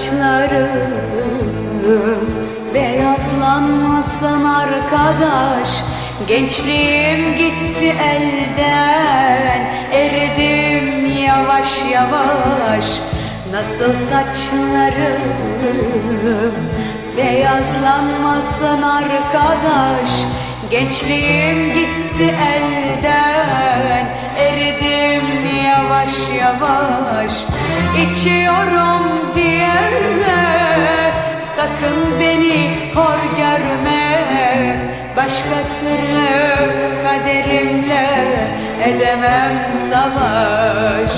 saçlarım Beyazlanmasın arkadaş Gençliğim gitti elden. Eridim yavaş yavaş. Nasıl saçlarım Beyazlanmasın arkadaş Gençliğim gitti elden. Eridim yavaş yavaş İçiyorum diye Sakın beni hor görme. Başka türlü kaderimle Edemem savaş.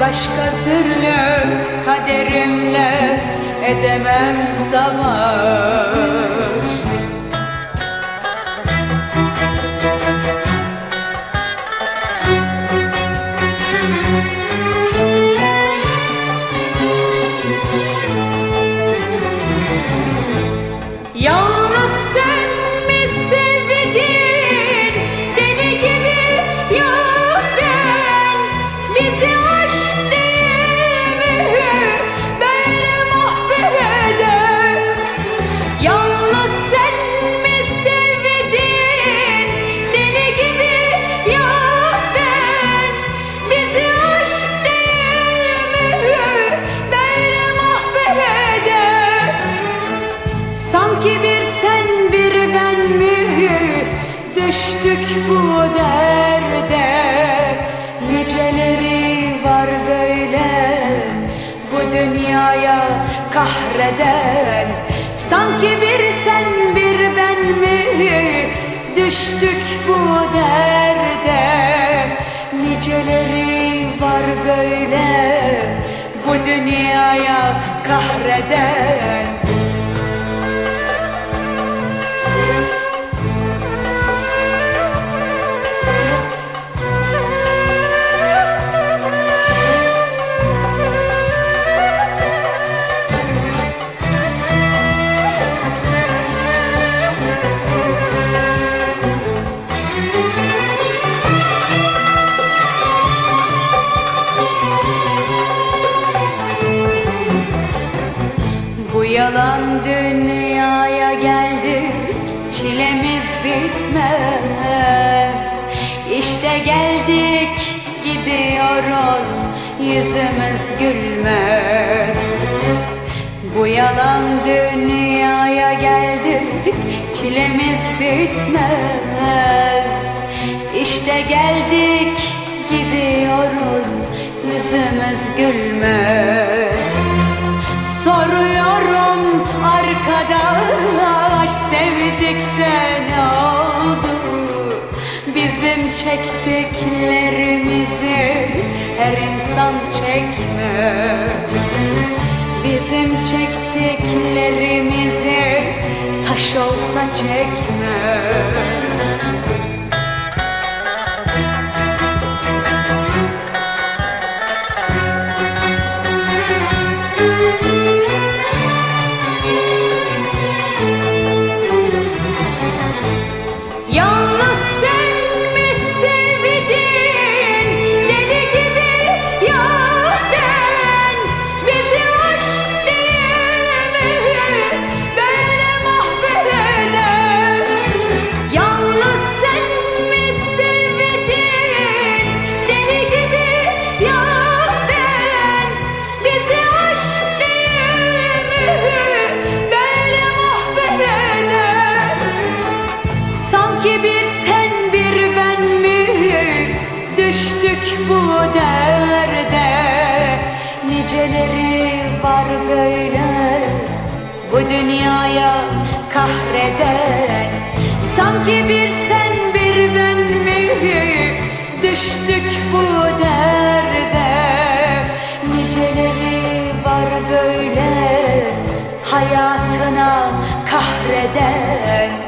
Başka türlü kaderimle Edemem savaş kahreden Sanki bir sen bir ben mi düştük bu derde? Niceleri var böyle bu dünyaya kahreden yalan dünyaya geldik Çilemiz bitmez. İşte geldik gidiyoruz Yüzümüz gülmez. Bu yalan dünyaya geldik Çilemiz bitmez. İşte geldik çektiklerimizi her insan çekmez. Bizim çektiklerimizi taş olsa çekmez. Yalnız bu derde. Niceleri var böyle bu dünyaya kahreden Sanki bir sen bir ben mi düştük bu derde? Niceleri var böyle hayatına kahreden